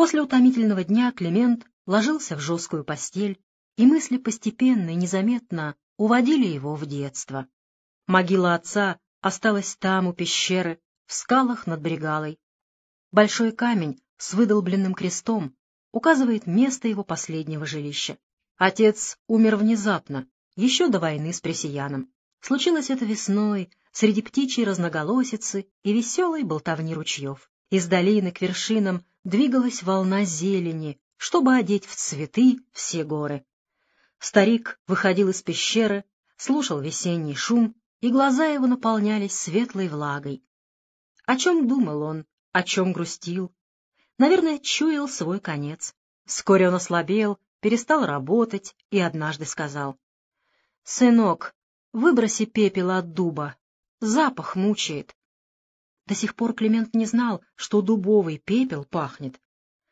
После утомительного дня Климент ложился в жесткую постель, и мысли постепенно и незаметно уводили его в детство. Могила отца осталась там, у пещеры, в скалах над Брегалой. Большой камень с выдолбленным крестом указывает место его последнего жилища. Отец умер внезапно, еще до войны с Пресияном. Случилось это весной, среди птичьей разноголосицы и веселой болтовни ручьев. Из долины к вершинам двигалась волна зелени, чтобы одеть в цветы все горы. Старик выходил из пещеры, слушал весенний шум, и глаза его наполнялись светлой влагой. О чем думал он, о чем грустил? Наверное, чуял свой конец. Вскоре он ослабел, перестал работать и однажды сказал. — Сынок, выброси пепел от дуба, запах мучает. До сих пор Климент не знал, что дубовый пепел пахнет.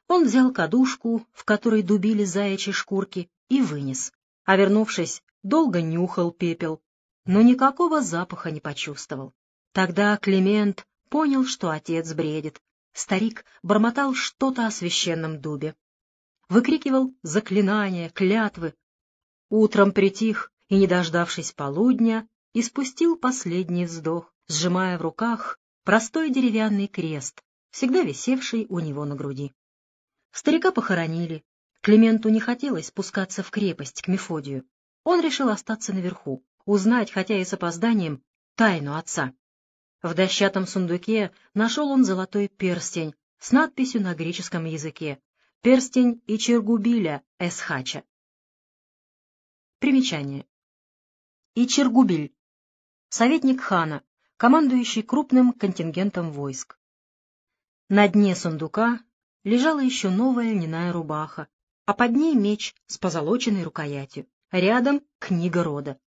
Он взял кадушку, в которой дубили заячьи шкурки, и вынес. А вернувшись, долго нюхал пепел, но никакого запаха не почувствовал. Тогда Климент понял, что отец бредит. Старик бормотал что-то о священном дубе. Выкрикивал заклинания, клятвы. Утром притих и, не дождавшись полудня, испустил последний вздох, сжимая в руках простой деревянный крест, всегда висевший у него на груди. Старика похоронили. Клименту не хотелось спускаться в крепость к Мефодию. Он решил остаться наверху, узнать, хотя и с опозданием, тайну отца. В дощатом сундуке нашел он золотой перстень с надписью на греческом языке «Перстень и Чергубиля Эсхача». Примечание. И Чергубиль. Советник хана, командующий крупным контингентом войск. На дне сундука лежала еще новая льняная рубаха, а под ней меч с позолоченной рукоятью. Рядом книга рода.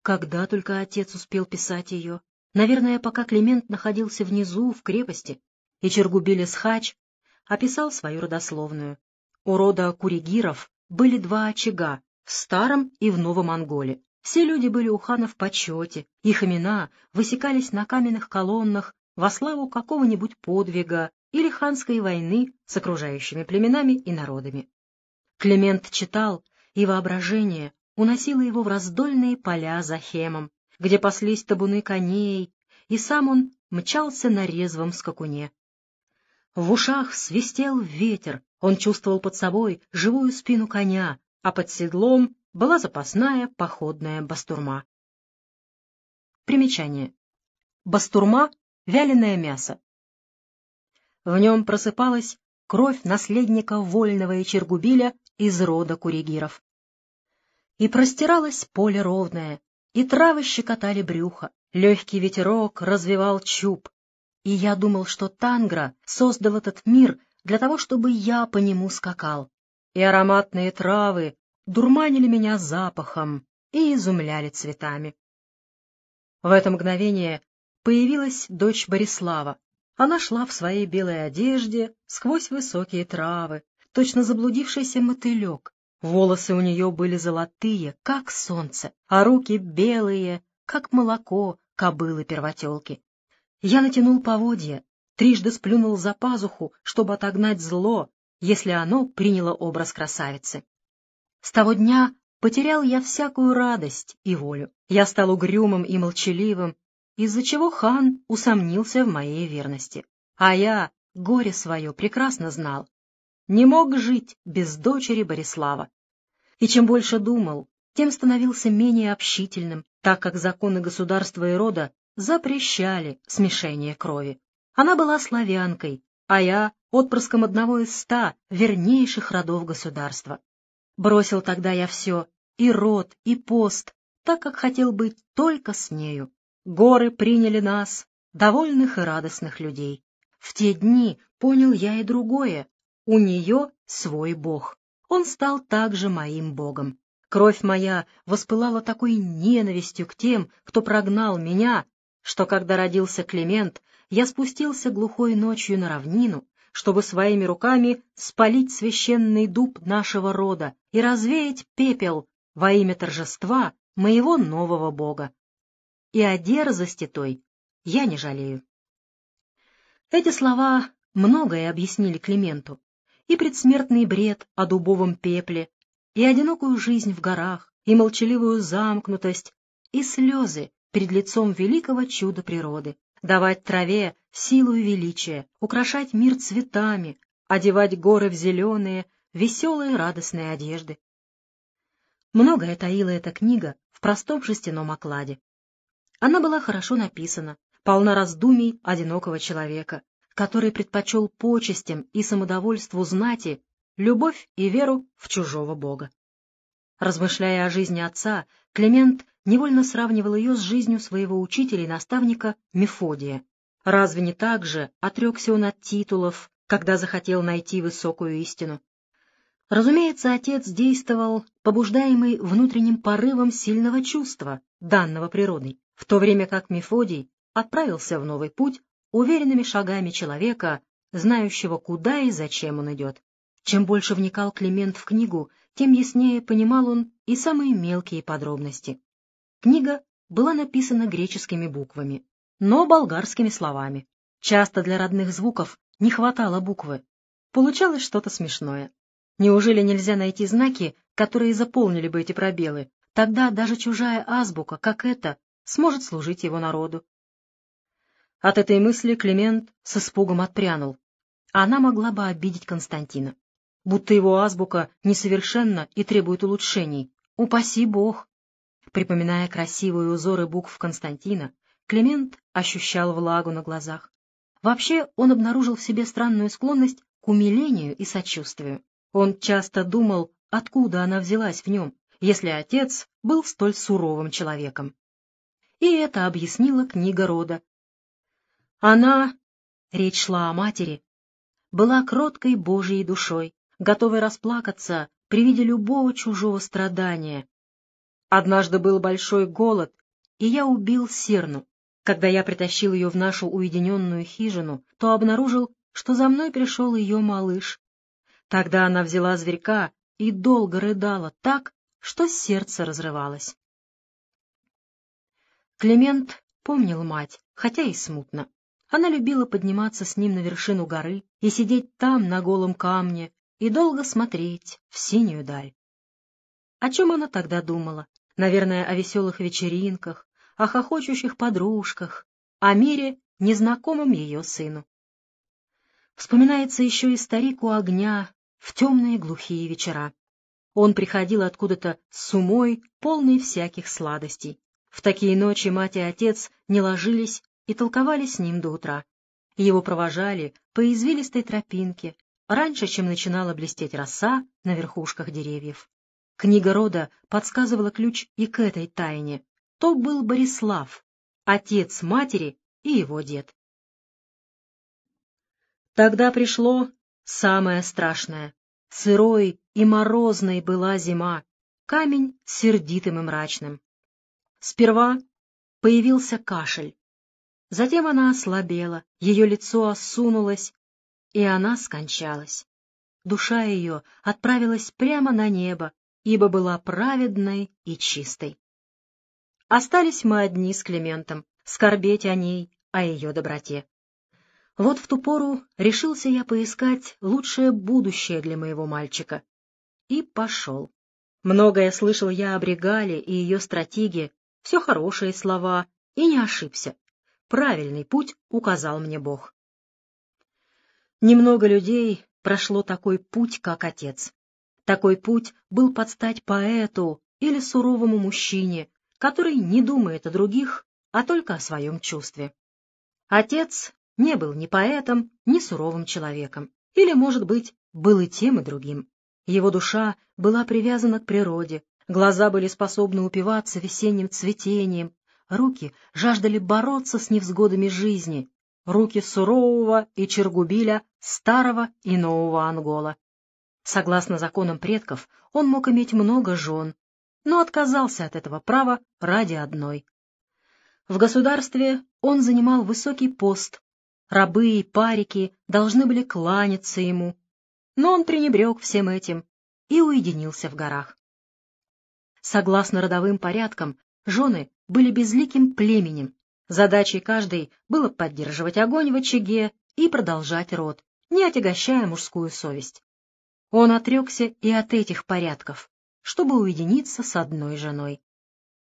Когда только отец успел писать ее? Наверное, пока Климент находился внизу, в крепости, и Чергубилис Хач описал свою родословную. У рода Куригиров были два очага в Старом и в Новом Анголе. Все люди были у хана в почете, их имена высекались на каменных колоннах во славу какого-нибудь подвига или ханской войны с окружающими племенами и народами. Климент читал, и воображение уносило его в раздольные поля за Хемом, где паслись табуны коней, и сам он мчался на резвом скакуне. В ушах свистел ветер, он чувствовал под собой живую спину коня, а под седлом была запасная походная бастурма. Примечание. Бастурма — вяленое мясо. В нем просыпалась кровь наследника вольного Ичергубиля из рода куригиров. И простиралось поле ровное, и травы щекотали брюхо, легкий ветерок развивал чуб. И я думал, что Тангра создал этот мир для того, чтобы я по нему скакал. И ароматные травы дурманили меня запахом и изумляли цветами. В это мгновение появилась дочь Борислава. Она шла в своей белой одежде сквозь высокие травы, точно заблудившийся мотылек, Волосы у нее были золотые, как солнце, а руки белые, как молоко кобылы-первотелки. Я натянул поводья, трижды сплюнул за пазуху, чтобы отогнать зло, если оно приняло образ красавицы. С того дня потерял я всякую радость и волю. Я стал угрюмым и молчаливым, из-за чего хан усомнился в моей верности. А я горе свое прекрасно знал не мог жить без дочери Борислава. И чем больше думал, тем становился менее общительным, так как законы государства и рода запрещали смешение крови. Она была славянкой, а я — отпрыском одного из ста вернейших родов государства. Бросил тогда я все, и род, и пост, так как хотел быть только с нею. Горы приняли нас, довольных и радостных людей. В те дни понял я и другое, у нее свой бог. Он стал также моим богом. Кровь моя воспылала такой ненавистью к тем, кто прогнал меня, что, когда родился Климент, я спустился глухой ночью на равнину, чтобы своими руками спалить священный дуб нашего рода и развеять пепел во имя торжества моего нового бога. И о дерзости той я не жалею. Эти слова многое объяснили Клименту, и предсмертный бред о дубовом пепле, и одинокую жизнь в горах, и молчаливую замкнутость, и слезы перед лицом великого чуда природы, давать траве силу и величие, украшать мир цветами, одевать горы в зеленые, веселые радостные одежды. Многое таила эта книга в простом жестяном окладе. Она была хорошо написана, полна раздумий одинокого человека, который предпочел почестям и самодовольству знати любовь и веру в чужого бога. Размышляя о жизни отца, Климент невольно сравнивал ее с жизнью своего учителя и наставника Мефодия. Разве не так же отрекся он от титулов, когда захотел найти высокую истину? Разумеется, отец действовал, побуждаемый внутренним порывом сильного чувства, данного природой, в то время как Мефодий отправился в новый путь уверенными шагами человека, знающего, куда и зачем он идет. Чем больше вникал Климент в книгу, тем яснее понимал он и самые мелкие подробности. Книга была написана греческими буквами, но болгарскими словами. Часто для родных звуков не хватало буквы. Получалось что-то смешное. Неужели нельзя найти знаки, которые заполнили бы эти пробелы? Тогда даже чужая азбука, как эта, сможет служить его народу. От этой мысли Климент с испугом отпрянул. Она могла бы обидеть Константина. Будто его азбука несовершенна и требует улучшений. Упаси бог! Припоминая красивые узоры букв Константина, Климент ощущал влагу на глазах. Вообще он обнаружил в себе странную склонность к умилению и сочувствию. Он часто думал, откуда она взялась в нем, если отец был столь суровым человеком. И это объяснила книга рода. Она, речь шла о матери, была кроткой Божьей душой, готовой расплакаться при виде любого чужого страдания, Однажды был большой голод, и я убил серну. Когда я притащил ее в нашу уединенную хижину, то обнаружил, что за мной пришел ее малыш. Тогда она взяла зверька и долго рыдала так, что сердце разрывалось. Климент помнил мать, хотя и смутно. Она любила подниматься с ним на вершину горы и сидеть там, на голом камне, и долго смотреть в синюю даль. О чем она тогда думала? Наверное, о веселых вечеринках, о хохочущих подружках, о мире, незнакомом ее сыну. Вспоминается еще и старик у огня в темные глухие вечера. Он приходил откуда-то с умой, полный всяких сладостей. В такие ночи мать и отец не ложились и толковали с ним до утра. Его провожали по извилистой тропинке, раньше, чем начинала блестеть роса на верхушках деревьев. Книга рода подсказывала ключ и к этой тайне. То был Борислав, отец матери и его дед. Тогда пришло самое страшное. Сырой и морозной была зима, камень сердитым и мрачным. Сперва появился кашель. Затем она ослабела, ее лицо осунулось, и она скончалась. Душа ее отправилась прямо на небо, ибо была праведной и чистой. Остались мы одни с Климентом, скорбеть о ней, о ее доброте. Вот в ту пору решился я поискать лучшее будущее для моего мальчика. И пошел. Многое слышал я о Бригале и ее стратегии, все хорошие слова, и не ошибся. Правильный путь указал мне Бог. Немного людей прошло такой путь, как отец. Такой путь был под стать поэту или суровому мужчине, который не думает о других, а только о своем чувстве. Отец не был ни поэтом, ни суровым человеком, или, может быть, был и тем, и другим. Его душа была привязана к природе, глаза были способны упиваться весенним цветением, руки жаждали бороться с невзгодами жизни, руки сурового и Чергубиля, старого и нового Ангола. Согласно законам предков, он мог иметь много жен, но отказался от этого права ради одной. В государстве он занимал высокий пост, рабы и парики должны были кланяться ему, но он пренебрег всем этим и уединился в горах. Согласно родовым порядкам, жены были безликим племенем, задачей каждой было поддерживать огонь в очаге и продолжать род, не отягощая мужскую совесть. Он отрекся и от этих порядков, чтобы уединиться с одной женой.